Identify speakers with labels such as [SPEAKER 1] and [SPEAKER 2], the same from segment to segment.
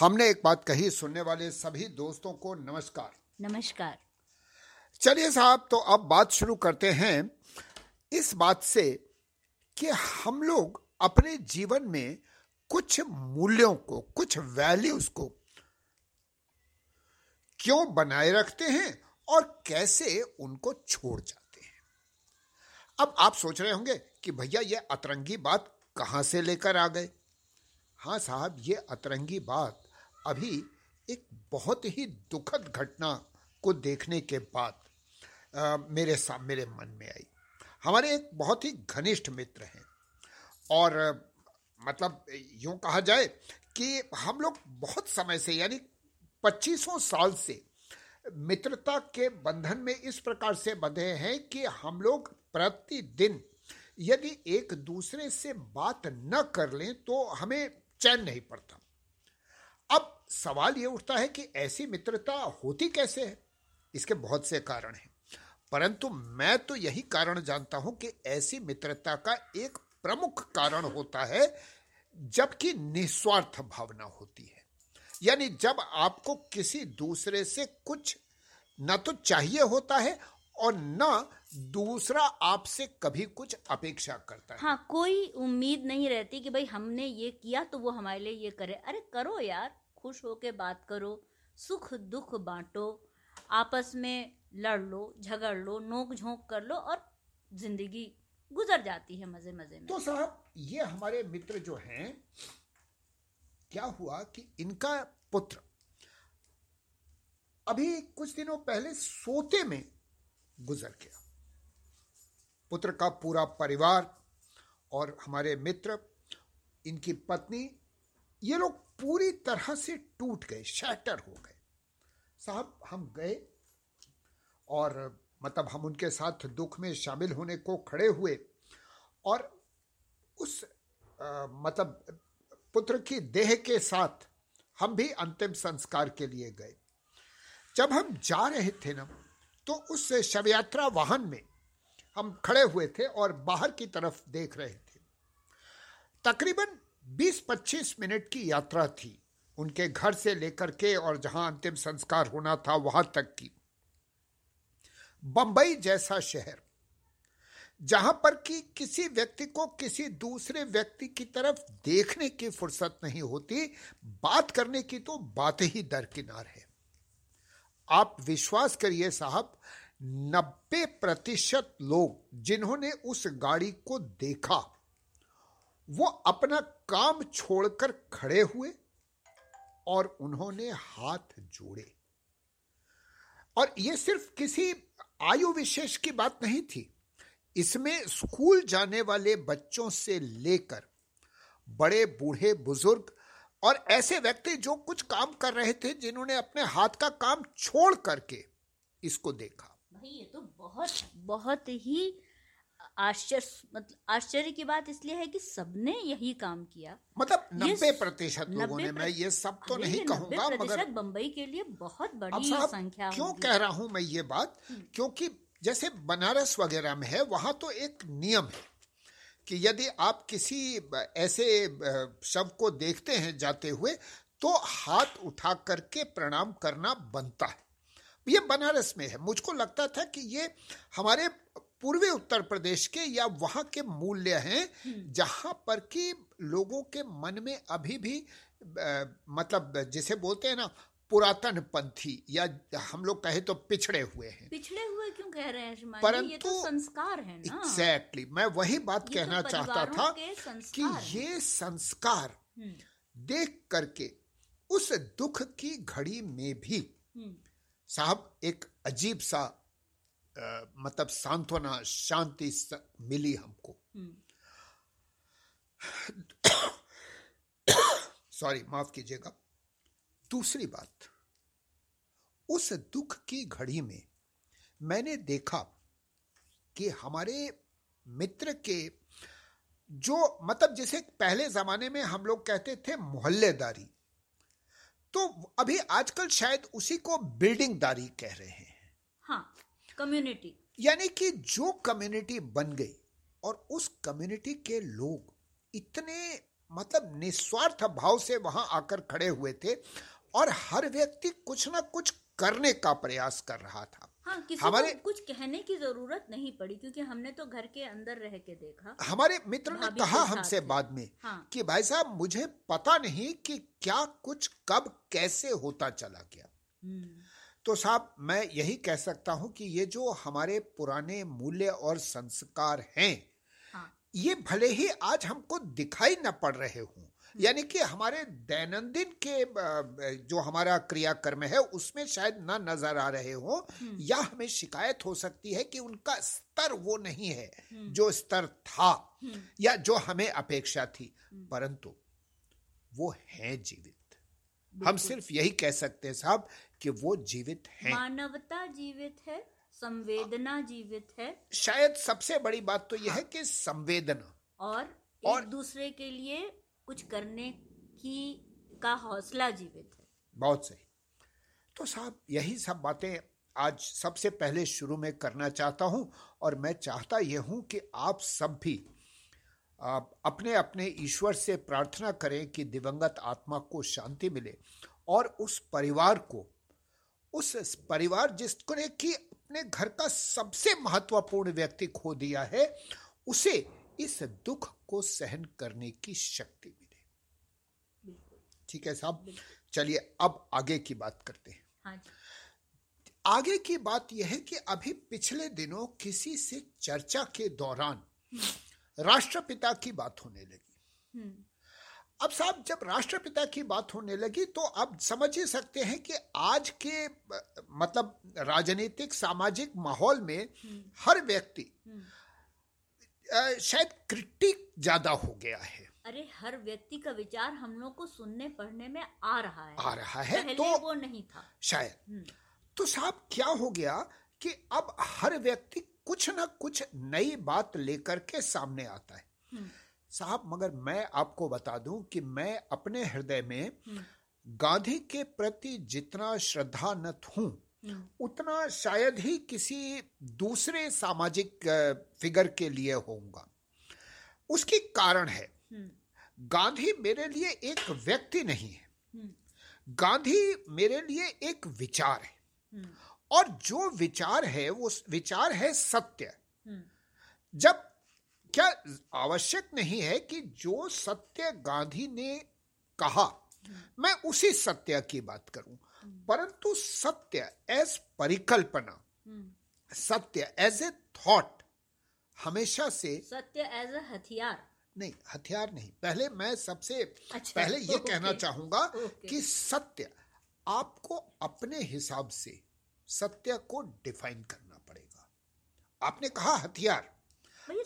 [SPEAKER 1] हमने एक बात कही सुनने वाले सभी दोस्तों को नमस्कार।
[SPEAKER 2] नमस्कार।
[SPEAKER 1] चलिए साहब तो अब बात शुरू करते हैं इस बात से कि हम लोग अपने जीवन में कुछ मूल्यों को कुछ वैल्यूज़ को क्यों बनाए रखते हैं और कैसे उनको छोड़ जाते हैं? अब आप सोच रहे होंगे कि भैया ये अतरंगी बात कहाँ से लेकर आ गए? हाँ साहब ये अतरंगी बात अभी एक बहुत ही दुखद घटना को देखने के बाद मेरे साथ मेरे मन में आई। हमारे एक बहुत ही घनिष्ठ मित्र हैं और मतलब यूँ कहा जाए कि हम लोग बहुत समय से, यानी पच्चीसों साल से मित्रता के बंधन में इस प्रकार से बंधे हैं कि हम लोग प्रतिदिन यदि एक दूसरे से बात न कर लें तो हमें चैन नहीं पड़ता। अब सवाल ये उठता है कि ऐसी मित्रता होती कैसे है? इसके बहुत से कारण हैं। परंतु मैं तो यही कारण जानता हूँ कि ऐसी मित्रता का एक प्रमुख कारण होता है जबकि निस्वार्थ भावना होती है। यानी जब आपको किसी दूसरे से कुछ न तो चाहिए होता है और न दूसरा आपसे कभी कुछ अपेक्षा करता है।
[SPEAKER 2] हाँ कोई उम्मीद नहीं रहती कि भाई हमने ये किया तो वो हमारे लिए ये करे। अरे करो यार। खुश होके बात करो, सुख दुख बांटो, आपस में लड़ लो, झगड़ लो, नोक झोंक कर लो और ज़िंदगी गुजर जाती है मज़े मज़े में।
[SPEAKER 1] तो साहब, ये हमारे मित्र जो हैं, क्या हुआ कि इनका पुत्र अभी कुछ दिनों पहले सोते में गुजर गया। पुत्र का पूरा परिवार और हमारे मित्र, इनकी पत्नी, ये लोग पूरी तरह से टूट गए शैटर हो गए। साहब हम गए और मतलब हम उनके साथ दुख में शामिल होने को खड़े हुए और उस आ, मतलब पुत्र की देह के साथ हम भी अंतिम संस्कार के लिए गए। जब हम जा रहे थे ना तो उस शव यात्रा वाहन में हम खड़े हुए थे और बाहर की तरफ़ देख रहे थे। तकरीबन 20-25 मिनट की यात्रा थी। उनके घर से लेकर के और जहाँ अंतिम संस्कार होना था, वहाँ तक की। बंबई जैसा शहर, जहाँ पर कि किसी व्यक्ति को किसी दूसरे व्यक्ति की तरफ़ देखने की फुर्सत नहीं होती, बात करने की तो बात ही दरकिनार है। आप विश्वास करिए साहब, नब्बे प्रतिशत लोग जिन्होंने उस गाड़ी को देखा वो अपना काम छोड़कर खड़े हुए और उन्होंने हाथ जोड़े। और ये सिर्फ़ किसी आयु विशेष की बात नहीं थी। इसमें स्कूल जाने वाले बच्चों से लेकर बड़े, बूढ़े, बुज़ुर्ग और ऐसे व्यक्ति जो कुछ काम कर रहे थे, जिन्होंने अपने हाथ का काम छोड़ करके इसको देखा।
[SPEAKER 2] भाई, ये तो बहुत बहुत ही आश्चर्य मतलब आश्चर्य की बात इसलिए है कि सबने यही काम किया।
[SPEAKER 1] मतलब नब्बे प्रतिशत लोगों ने मैं ये सब तो नहीं कहूँगा
[SPEAKER 2] मगर बम्बई के लिए बहुत बड़ी संख्या
[SPEAKER 1] क्यों कह रहा हूँ मैं ये बात? हम्म। क्योंकि जैसे बनारस वगैरह में है वहाँ तो एक नियम है कि यदि आप किसी ऐसे शव को देखते हैं जाते हुए तो हाथ उठा करके प्रणाम करना बनता है। ये बनारस में है। मुझको लगता था कि ये हमारे पूर्वी उत्तर प्रदेश के या वहाँ के मूल्य हैं हम्म। जहाँ पर कि लोगों के मन में अभी भी आ, मतलब जिसे बोलते हैं ना पुरातन पंथी या हम लोग कहे तो पिछड़े हुए हैं
[SPEAKER 2] पिछड़े हुए क्यों कह रहे हैं परंतु ये तो संस्कार है ना
[SPEAKER 1] एग्जैक्टली exactly, मैं वही बात तो कहना तो चाहता था कि ये संस्कार हम्म। देख करके उस दुख की घड़ी में भी हम्म। साहब एक अजीब सा मतलब सांत्वना शांति मिली हमको। सॉरी माफ़ कीजिएगा। दूसरी बात उस दुख की घड़ी में मैंने देखा कि हमारे मित्र के जो मतलब जैसे पहले जमाने में हम लोग कहते थे मोहल्लेदारी तो अभी आजकल शायद उसी को बिल्डिंगदारी कह रहे हैं
[SPEAKER 2] हाँ। कम्युनिटी
[SPEAKER 1] यानी कि जो कम्युनिटी बन गई और उस कम्युनिटी के लोग इतने मतलब निस्वार्थ भाव से वहाँ आकर खड़े हुए थे और हर व्यक्ति कुछ ना कुछ करने का प्रयास कर रहा था।
[SPEAKER 2] हाँ किसी
[SPEAKER 1] हमारे-
[SPEAKER 2] को कुछ कहने की ज़रूरत नहीं पड़ी क्योंकि हमने तो घर के अंदर रह के देखा।
[SPEAKER 1] हमारे मित्र ने कहा हमसे बाद में
[SPEAKER 2] हाँ।
[SPEAKER 1] कि भाई साहब मुझे पता नहीं कि क्या कुछ कब कैसे होता चला गया।
[SPEAKER 2] हम्म,
[SPEAKER 1] तो साहब मैं यही कह सकता हूँ कि ये जो हमारे पुराने मूल्य और संस्कार हैं
[SPEAKER 2] हाँ।
[SPEAKER 1] ये भले ही आज हमको दिखाई न पड़ रहे हों यानी कि हमारे दैनंदिन के जो हमारा क्रियाकर्म है उसमें शायद ना नज़र आ रहे हो या हमें शिकायत हो सकती है कि उनका स्तर वो नहीं है जो स्तर था या जो हमें अपेक्षा थी परंतु वो है जीवित। हम सिर्फ़ यही कह सकते हैं साहब कि वो जीवित हैं।
[SPEAKER 2] मानवता जीवित है संवेदना जीवित है।
[SPEAKER 1] शायद सबसे बड़ी बात तो यह है कि संवेदना।
[SPEAKER 2] और एक और- दूसरे के लिए कुछ करने की का हौसला जीवित है।
[SPEAKER 1] बहुत सही। तो साहब यही सब बातें आज सबसे पहले शुरू में करना चाहता हूँ और मैं चाहता यह हूँ कि आप सब भी आप अपने अपने ईश्वर से प्रार्थना करें कि दिवंगत आत्मा को शांति मिले और उस परिवार को उस परिवार जिसको ने कि अपने घर का सबसे महत्वपूर्ण व्यक्ति खो दिया है उसे इस दुख को सहन करने की शक्ति मिले। ठीक है साहब? चलिए अब आगे की बात करते हैं।
[SPEAKER 2] हाँ
[SPEAKER 1] आगे की बात यह है कि अभी पिछले दिनों किसी से चर्चा के दौरान राष्ट्रपिता की बात होने लगी।
[SPEAKER 2] हम्म,
[SPEAKER 1] अब साहब जब राष्ट्रपिता की बात होने लगी तो अब समझ ही सकते हैं कि आज के मतलब राजनीतिक सामाजिक माहौल में हर व्यक्ति
[SPEAKER 2] हम्म।
[SPEAKER 1] शायद क्रिटिक ज़्यादा हो गया है।
[SPEAKER 2] अरे हर व्यक्ति का विचार हम लोग को सुनने पढ़ने में आ रहा है।
[SPEAKER 1] आ रहा है
[SPEAKER 2] पहले
[SPEAKER 1] तो
[SPEAKER 2] वो नहीं था।
[SPEAKER 1] शायद।
[SPEAKER 2] हम्म,
[SPEAKER 1] तो साहब क्या हो गया कि अब हर व्यक्ति कुछ ना कुछ नई बात लेकर के सामने आता है?
[SPEAKER 2] हम्म,
[SPEAKER 1] साहब मगर मैं आपको बता दूँ कि मैं अपने हृदय में
[SPEAKER 2] हम्म,
[SPEAKER 1] गांधी के प्रति जितना श्रद्धानत हूँ
[SPEAKER 2] हम्म,
[SPEAKER 1] उतना शायद ही किसी दूसरे सामाजिक फिगर के लिए होऊँगा। उसकी कारण है
[SPEAKER 2] हम्म,
[SPEAKER 1] गांधी मेरे लिए एक व्यक्ति नहीं है। गांधी मेरे लिए एक विचार है। और जो विचार है वो विचार है सत्य। जब क्या आवश्यक नहीं है कि जो सत्य गांधी ने कहा मैं उसी सत्य की बात करूँ। परंतु सत्य एज परिकल्पना
[SPEAKER 2] हम्म।
[SPEAKER 1] सत्य एज ए थॉट हमेशा से
[SPEAKER 2] सत्य एज ए हथियार।
[SPEAKER 1] नहीं हथियार नहीं। पहले मैं सबसे
[SPEAKER 2] अच्छा,
[SPEAKER 1] पहले ये
[SPEAKER 2] ओके,
[SPEAKER 1] कहना चाहूँगा
[SPEAKER 2] ओके।
[SPEAKER 1] कि सत्य आपको अपने हिसाब से सत्य को डिफाइन करना पड़ेगा। आपने कहा हथियार।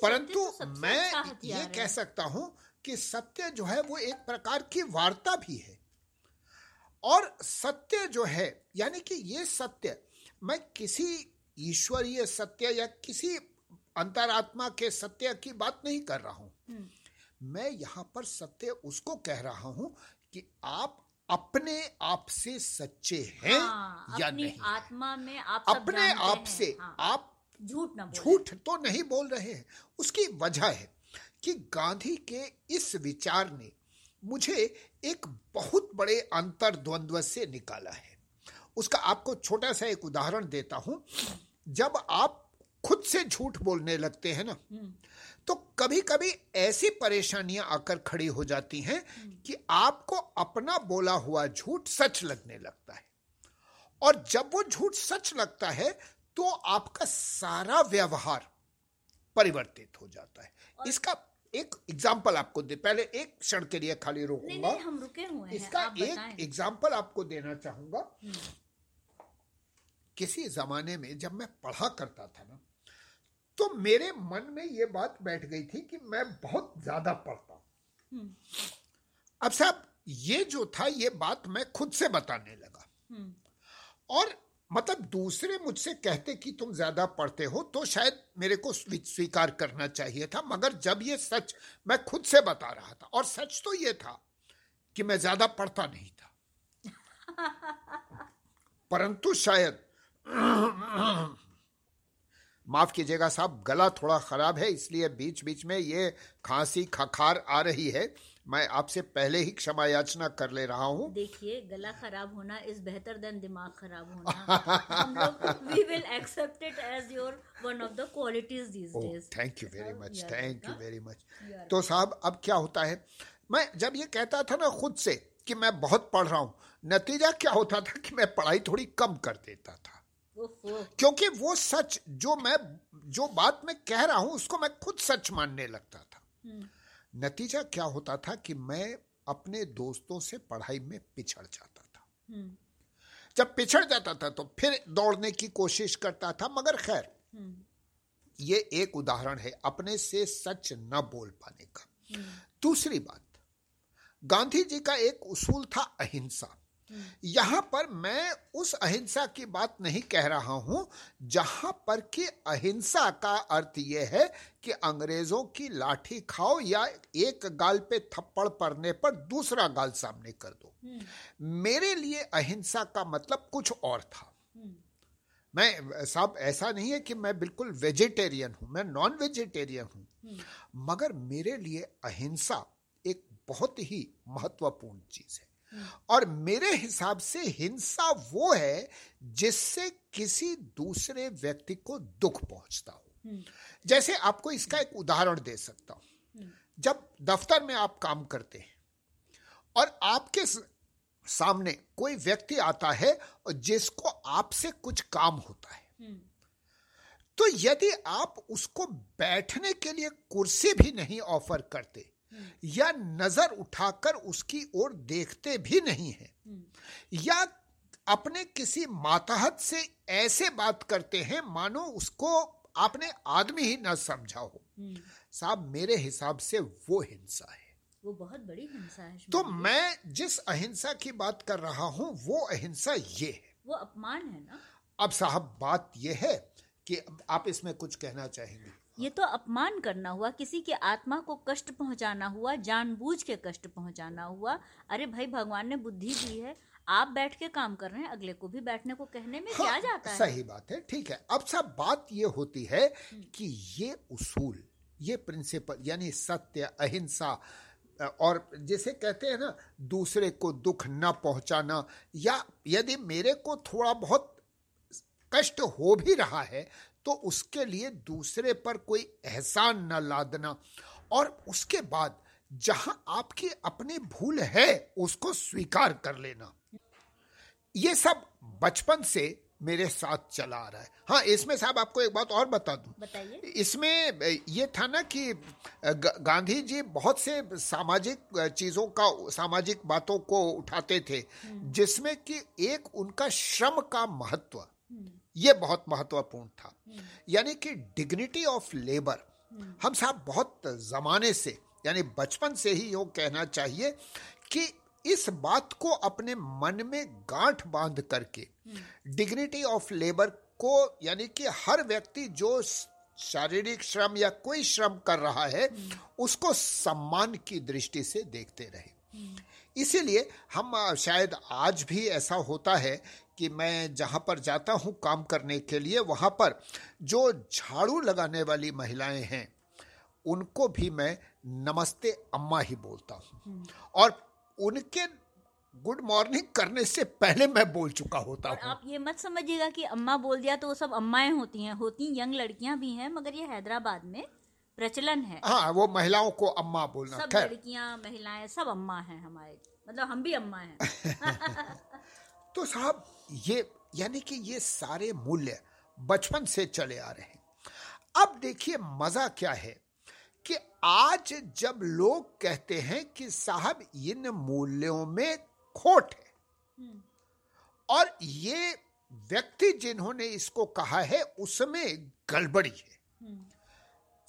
[SPEAKER 1] परंतु
[SPEAKER 2] तो
[SPEAKER 1] मैं
[SPEAKER 2] अच्छा
[SPEAKER 1] ये कह सकता हूँ कि सत्य जो है वो एक प्रकार की वार्ता भी है। और सत्य जो है यानी कि ये सत्य मैं किसी ईश्वरीय सत्य या किसी अंतरात्मा के सत्य की बात नहीं कर रहा हूँ।
[SPEAKER 2] हम्म,
[SPEAKER 1] मैं यहाँ पर सत्य उसको कह रहा हूँ कि आप अपने आप से सच्चे हैं
[SPEAKER 2] हाँ,
[SPEAKER 1] या नहीं।
[SPEAKER 2] आत्मा में आप
[SPEAKER 1] अपने आप से
[SPEAKER 2] हाँ,
[SPEAKER 1] आप
[SPEAKER 2] झूठ ना
[SPEAKER 1] झूठ तो नहीं बोल रहे हैं। उसकी वजह है कि गांधी के इस विचार ने मुझे एक बहुत बड़े अंतर द्वंद्व से निकाला है। उसका आपको छोटा सा एक उदाहरण देता हूँ। जब आप खुद से झूठ बोलने लगते हैं ना
[SPEAKER 2] हम्म,
[SPEAKER 1] तो कभी कभी ऐसी परेशानियाँ आकर खड़ी हो जाती हैं कि आपको अपना बोला हुआ झूठ सच लगने लगता है। और जब वो झूठ सच लगता है तो आपका सारा व्यवहार परिवर्तित हो जाता है। इसका एक एग्ज़ाम्पल आपको दे पहले एक क्षण के लिए खाली रोकूँगा।
[SPEAKER 2] नहीं नहीं, हम रुके हुए हैं
[SPEAKER 1] इसका
[SPEAKER 2] आप
[SPEAKER 1] एक एग्ज़ाम्पल आपको देना चाहूँगा। किसी जमाने में जब मैं पढ़ा करता था ना तो मेरे मन में ये बात बैठ गई थी कि मैं बहुत ज़्यादा पढ़ता हूँ।
[SPEAKER 2] हम्म,
[SPEAKER 1] अब साहब ये जो था ये बात मैं खुद से बताने लगा।
[SPEAKER 2] हम्म,
[SPEAKER 1] और मतलब दूसरे मुझसे कहते कि तुम ज़्यादा पढ़ते हो तो शायद मेरे को स्वीकार करना चाहिए था, मगर जब ये सच मैं खुद से बता रहा था, और सच तो ये था कि मैं ज़्यादा पढ़ता नहीं था। परंतु शायद माफ़ कीजिएगा साहब, गला थोड़ा खराब है, इसलिए बीच बीच में ये खांसी खखार आ रही है। मैं आपसे पहले ही क्षमा याचना कर ले रहा हूँ।
[SPEAKER 2] देखिए गला खराब होना इज़ बेहतर देन दिमाग खराब होना। हम लोग we will accept it as your one of the qualities these days
[SPEAKER 1] thank you very much thank you very much तो साहब अब क्या होता है? मैं जब ये कहता था ना खुद से कि मैं बहुत पढ़ रहा हूँ नतीजा क्या होता था कि मैं पढ़ाई थोड़ी कम कर देता था। क्योंकि वो सच जो मैं जो बात मैं कह रहा हूँ उसको मैं खुद सच मानने लगता था। नतीजा क्या होता था कि मैं अपने दोस्तों से पढ़ाई में पिछड़ जाता था। जब पिछड़ जाता था तो फिर दौड़ने की कोशिश करता था मगर खैर ये एक उदाहरण है अपने से सच न बोल पाने का। दूसरी बात गांधी जी का एक उसूल था अहिंसा। यहाँ पर मैं उस अहिंसा की बात नहीं कह रहा हूँ जहाँ पर कि अहिंसा का अर्थ यह है कि अंग्रेज़ों की लाठी खाओ या एक गाल पे थप्पड़ पड़ने पर दूसरा गाल सामने कर दो। मेरे लिए अहिंसा का मतलब कुछ और था। मैं साहब ऐसा नहीं है कि मैं बिल्कुल वेजिटेरियन हूँ मैं नॉन वेजिटेरियन हूँ मगर मेरे लिए अहिंसा एक बहुत ही महत्वपूर्ण चीज़ है। और मेरे हिसाब से हिंसा वो है जिससे किसी दूसरे व्यक्ति को दुख पहुँचता हो। जैसे आपको इसका एक उदाहरण दे सकता हूँ। जब दफ्तर में आप काम करते हैं और आपके सामने कोई व्यक्ति आता है और जिसको आपसे कुछ काम होता है। तो यदि आप उसको बैठने के लिए कुर्सी भी नहीं ऑफ़र करते या नज़र उठाकर उसकी ओर देखते भी नहीं है। या अपने किसी मातहत से ऐसे बात करते हैं मानो उसको आपने आदमी ही न समझा हो। साहब मेरे हिसाब से वो हिंसा है।
[SPEAKER 2] वो बहुत बड़ी हिंसा है
[SPEAKER 1] तो मैं जिस अहिंसा की बात कर रहा हूँ वो अहिंसा ये है।
[SPEAKER 2] वो अपमान है ना?
[SPEAKER 1] अब साहब बात ये है कि आप इसमें कुछ कहना चाहेंगे?
[SPEAKER 2] ये तो अपमान करना हुआ किसी के आत्मा को कष्ट पहुंचाना हुआ जानबूझ के कष्ट पहुंचाना हुआ। अरे भाई भगवान ने बुद्धि दी है आप बैठ के काम कर रहे हैं अगले को भी बैठने को कहने में हाँ, क्या जाता है?
[SPEAKER 1] सही बात है ठीक है। अब सब बात ये होती है कि ये उसूल ये प्रिंसिपल यानी सत्य अहिंसा और जिसे कहते हैं ना दूसरे को दुख न पहुंचाना या यदि मेरे को थोड़ा बहुत कष्ट हो भी रहा है तो उसके लिए दूसरे पर कोई एहसान न लादना। और उसके बाद जहाँ आपकी अपनी भूल है उसको स्वीकार कर लेना। ये सब बचपन से मेरे साथ चला आ रहा है। हाँ इसमें साहब आपको एक बात और बता दूँ। इसमें ये था ना कि गांधी जी बहुत से सामाजिक चीज़ों का सामाजिक बातों को उठाते थे जिसमें कि एक उनका श्रम का महत्व। ये बहुत महत्वपूर्ण था। यानी कि डिग्निटी ऑफ़ लेबर हम साहब बहुत जमाने से, यानी बचपन से ही यो कहना चाहिए कि इस बात को अपने मन में गांठ बाँध करके डिग्निटी ऑफ़ लेबर को, यानी कि हर व्यक्ति जो शारीरिक श्रम या कोई श्रम कर रहा है, उसको सम्मान की दृष्टि से देखते रहे। इसीलिए हम शायद आज भी ऐसा होता है कि मैं जहाँ पर जाता हूँ काम करने के लिए वहाँ पर जो झाड़ू लगाने वाली महिलाएँ हैं उनको भी मैं नमस्ते अम्मा ही बोलता हूँ। और उनके गुड मॉर्निंग करने से पहले मैं बोल चुका होता हूँ।
[SPEAKER 2] आप ये मत समझिएगा कि अम्मा बोल दिया तो वो सब अम्माएँ होती हैं होती यंग लड़कियाँ भी हैं मगर ये हैदराबाद में प्रचलन है।
[SPEAKER 1] हाँ वो महिलाओं को अम्मा बोलना
[SPEAKER 2] सब लड़कियाँ महिलाएँ सब अम्मा हैं हमारे। मतलब हम भी अम्मा हैं।
[SPEAKER 1] तो साहब ये यानी कि ये सारे मूल्य बचपन से चले आ रहे हैं। अब देखिए मज़ा क्या है कि आज जब लोग कहते हैं कि साहब इन मूल्यों में खोट है। और ये व्यक्ति जिन्होंने इसको कहा है उसमें गड़बड़ी है।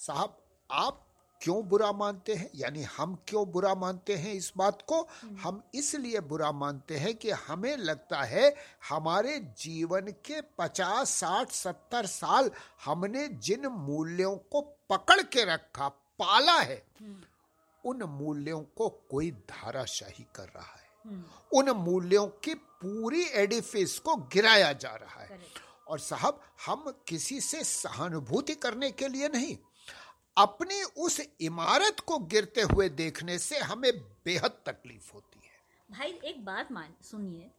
[SPEAKER 1] साहब आप क्यों बुरा मानते हैं? यानी हम क्यों बुरा मानते हैं इस बात को? हम इसलिए बुरा मानते हैं कि हमें लगता है हमारे जीवन के पचास साठ सत्तर साल हमने जिन मूल्यों को पकड़ के रखा पाला है उन मूल्यों को कोई धाराशाही कर रहा है। उन मूल्यों की पूरी एडिफिस को गिराया जा रहा है। और साहब हम किसी से सहानुभूति करने के लिए नहीं। अपनी उस इमारत को गिरते हुए देखने से हमें बेहद तकलीफ़ होती है।
[SPEAKER 2] भाई एक बात मान सुनिए।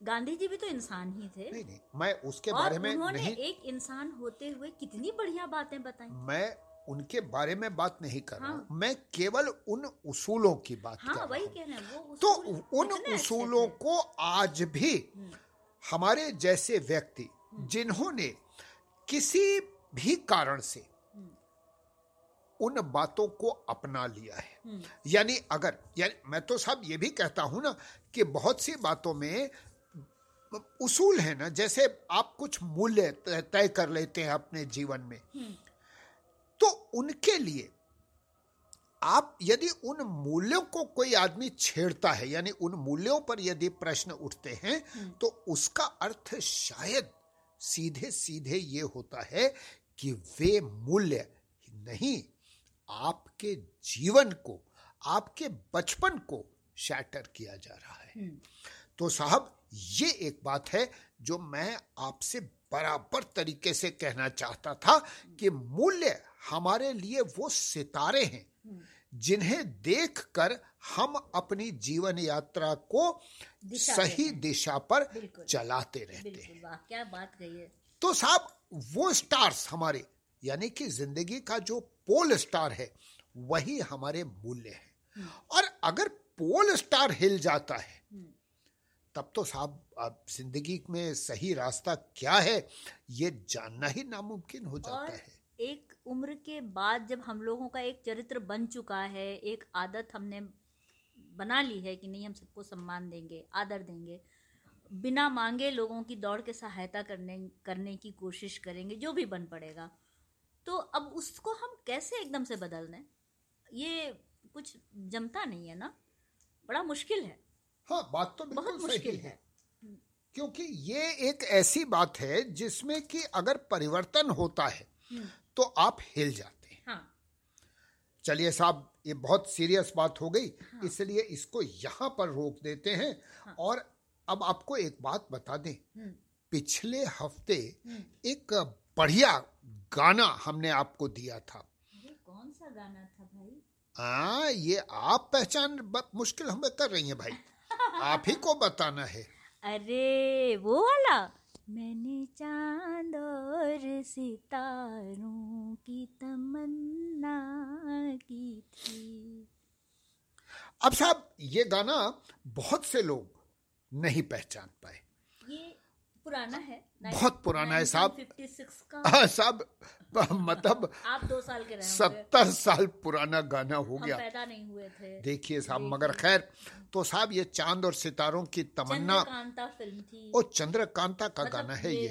[SPEAKER 2] गांधी जी भी तो इंसान ही थे।
[SPEAKER 1] नहीं नहीं मैं उसके
[SPEAKER 2] और
[SPEAKER 1] बारे में
[SPEAKER 2] उन्होंने
[SPEAKER 1] नहीं
[SPEAKER 2] एक इंसान होते हुए कितनी बढ़िया बातें बताई।
[SPEAKER 1] मैं उनके बारे में बात नहीं कर रहा
[SPEAKER 2] हाँ।
[SPEAKER 1] मैं केवल उन उसूलों की बात
[SPEAKER 2] हाँ
[SPEAKER 1] कर रहा हूँ।
[SPEAKER 2] कह रहे हैं वो
[SPEAKER 1] तो उन उसूलों को आज भी
[SPEAKER 2] हम्म,
[SPEAKER 1] हमारे जैसे व्यक्ति जिन्होंने किसी भी कारण से
[SPEAKER 2] हम्म,
[SPEAKER 1] उन बातों को अपना लिया है।
[SPEAKER 2] हम्म,
[SPEAKER 1] यानी अगर यानी मैं तो साहब ये भी कहता हूँ ना कि बहुत सी बातों में उसूल है ना जैसे आप कुछ मूल्य तय कर लेते हैं अपने जीवन में।
[SPEAKER 2] हम्म,
[SPEAKER 1] तो उनके लिए आप यदि उन मूल्यों को कोई आदमी छेड़ता है यानी उन मूल्यों पर यदि प्रश्न उठते हैं तो उसका अर्थ शायद सीधे सीधे ये होता है कि वे मूल्य नहीं आपके जीवन को आपके बचपन को शैटर किया जा रहा है।
[SPEAKER 2] हम्म,
[SPEAKER 1] तो साहब ये एक बात है जो मैं आपसे बराबर तरीके से कहना चाहता था कि मूल्य हमारे लिए वो सितारे हैं
[SPEAKER 2] हम्म,
[SPEAKER 1] जिन्हें देखकर हम अपनी जीवन यात्रा को
[SPEAKER 2] दिशा
[SPEAKER 1] सही दिशा पर चलाते रहते हैं।
[SPEAKER 2] क्या बात कही है।
[SPEAKER 1] तो साहब वो स्टार्स हमारे यानी कि ज़िंदगी का जो पोल स्टार है वही हमारे मूल्य है। और अगर पोल स्टार हिल जाता है
[SPEAKER 2] हम्म,
[SPEAKER 1] तब तो साहब अब ज़िंदगी में सही रास्ता क्या है ये जानना ही नामुमकिन हो जाता है।
[SPEAKER 2] एक उम्र के बाद जब हम लोगों का एक चरित्र बन चुका है एक आदत हमने बना ली है कि नहीं हम सबको सम्मान देंगे आदर देंगे बिना मांगे लोगों की दौड़ के सहायता करने करने की कोशिश करेंगे जो भी बन पड़ेगा। तो अब उसको हम कैसे एकदम से बदल दें? ये कुछ जमता नहीं है ना? बड़ा मुश्किल है।
[SPEAKER 1] हाँ बात तो
[SPEAKER 2] बहुत मुश्किल
[SPEAKER 1] है।
[SPEAKER 2] है।
[SPEAKER 1] क्योंकि ये एक ऐसी बात है जिसमें कि अगर परिवर्तन होता है
[SPEAKER 2] हम्म,
[SPEAKER 1] तो आप हिल जाते हैं।
[SPEAKER 2] हाँ।
[SPEAKER 1] चलिए साहब ये बहुत सीरियस बात हो गई हाँ। इसलिए इसको यहाँ पर रोक देते हैं। हाँ। और अब आपको एक बात बता दें
[SPEAKER 2] हम्म,
[SPEAKER 1] पिछले हफ़्ते
[SPEAKER 2] हम्म।
[SPEAKER 1] एक बढ़िया गाना हमने आपको दिया था।
[SPEAKER 2] ये कौन सा गाना था भाई?
[SPEAKER 1] हाँ ये आप पहचान मुश्किल हमें कर रही हैं भाई। आप ही को बताना है।
[SPEAKER 2] अरे वो वाला? मैंने चाँद और सितारों की तमन्ना की थी।
[SPEAKER 1] अब साहब ये गाना बहुत से लोग नहीं पहचान पाए।
[SPEAKER 2] ये पुराना है
[SPEAKER 1] बहुत पुराना है साहब।
[SPEAKER 2] 1956 का।
[SPEAKER 1] हाँ, साहब मतलब
[SPEAKER 2] आप दो साल के रहे
[SPEAKER 1] सत्तर साल पुराना गाना हो गया।
[SPEAKER 2] पैदा नहीं हुए थे।
[SPEAKER 1] देखिए साहब मगर खैर तो साहब ये चाँद और सितारों की तमन्ना
[SPEAKER 2] चंद्रकांता फ़िल्म थी।
[SPEAKER 1] ओ चंद्रकांता का
[SPEAKER 2] मतलब
[SPEAKER 1] गाना है ये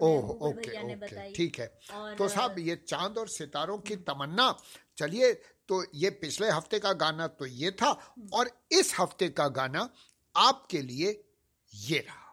[SPEAKER 1] ओह ओके ओके ठीक है। तो साहब ये चाँद और सितारों की तमन्ना चलिए तो ये पिछले हफ़्ते का गाना तो ये था और इस हफ़्ते का गाना आपके लिए ये रहा।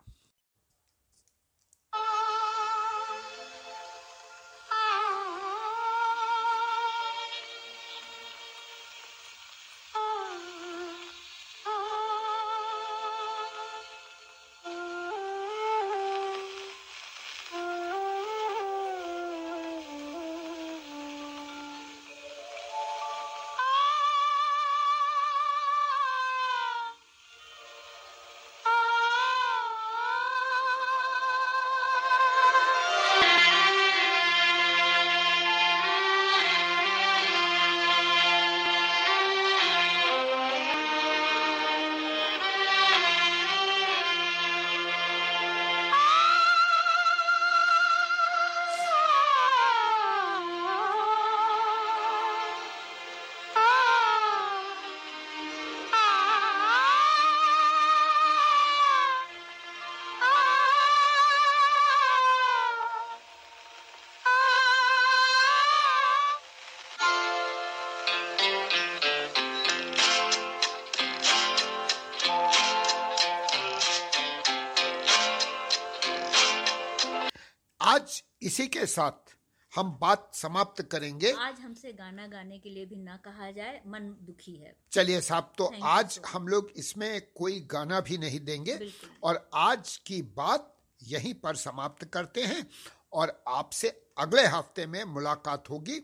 [SPEAKER 1] आज इसी के साथ हम बात समाप्त करेंगे।
[SPEAKER 2] आज हमसे गाना गाने के लिए भी ना कहा जाए मन दुखी है।
[SPEAKER 1] चलिए साहब तो आज
[SPEAKER 2] so
[SPEAKER 1] हम लोग इसमें कोई गाना भी नहीं देंगे। और आज की बात यहीं पर समाप्त करते हैं और आपसे अगले हफ़्ते में मुलाकात होगी।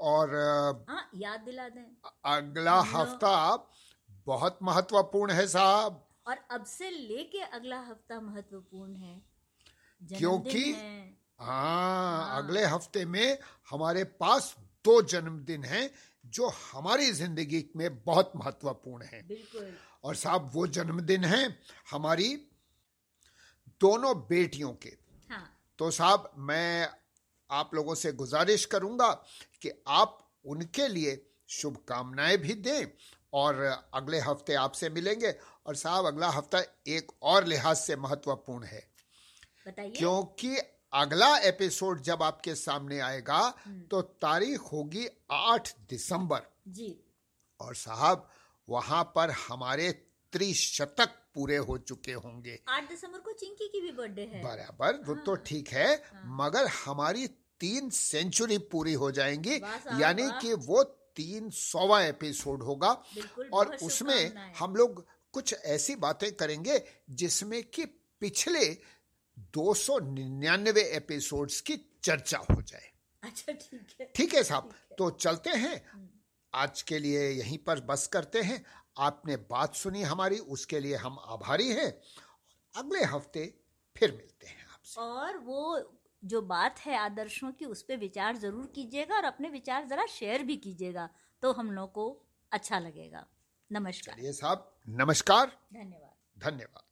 [SPEAKER 1] और अ,
[SPEAKER 2] हाँ याद दिला दें।
[SPEAKER 1] अगला हफ़्ता बहुत महत्वपूर्ण है साहब।
[SPEAKER 2] और अब से लेके अगला हफ़्ता महत्वपूर्ण है।
[SPEAKER 1] क्योंकि-
[SPEAKER 2] हाँ।
[SPEAKER 1] अगले हफ़्ते में हमारे पास दो जन्मदिन हैं जो हमारी ज़िंदगी में बहुत महत्वपूर्ण हैं। और साहब वो जन्मदिन हैं हमारी दोनों बेटियों के।
[SPEAKER 2] हाँ।
[SPEAKER 1] तो साहब मैं आप लोगों से गुजारिश करूँगा कि आप उनके लिए शुभकामनाएँ भी दें और अगले हफ़्ते आपसे मिलेंगे। और साहब अगला हफ़्ता एक और लिहाज से महत्वपूर्ण है।
[SPEAKER 2] बताइए।
[SPEAKER 1] क्योंकि अगला एपिसोड जब आपके सामने आएगा तो तारीख होगी आठ दिसंबर।
[SPEAKER 2] जी।
[SPEAKER 1] और साहब वहाँ पर हमारे त्रिशतक पूरे हो चुके होंगे।
[SPEAKER 2] आठ दिसंबर को चिंकी की भी बर्थडे है।
[SPEAKER 1] बराबर वो तो ठीक है हाँ, मगर हमारी तीन सेंचुरी पूरी हो जाएँगी। यानी। कि वो तीन सौवा एपिसोड होगा। और उसमें हम लोग कुछ ऐसी बातें करेंगे जिसमें कि पिछले 299 एपिसोड्स की चर्चा हो जाए।
[SPEAKER 2] अच्छा ठीक है।
[SPEAKER 1] ठीक है साहब? तो चलते हैं। आज के लिए यहीं पर बस करते हैं। आपने बात सुनी हमारी उसके लिए हम आभारी हैं। अगले हफ़्ते फिर मिलते हैं आपसे।
[SPEAKER 2] और वो जो बात है आदर्शों की उस पर विचार ज़रूर कीजिएगा और अपने विचार जरा शेयर भी कीजिएगा तो हम लोग को अच्छा लगेगा। नमस्कार।
[SPEAKER 1] साहब नमस्कार।
[SPEAKER 2] धन्यवाद।
[SPEAKER 1] धन्यवाद।